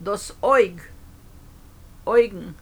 das Eug, Eugen.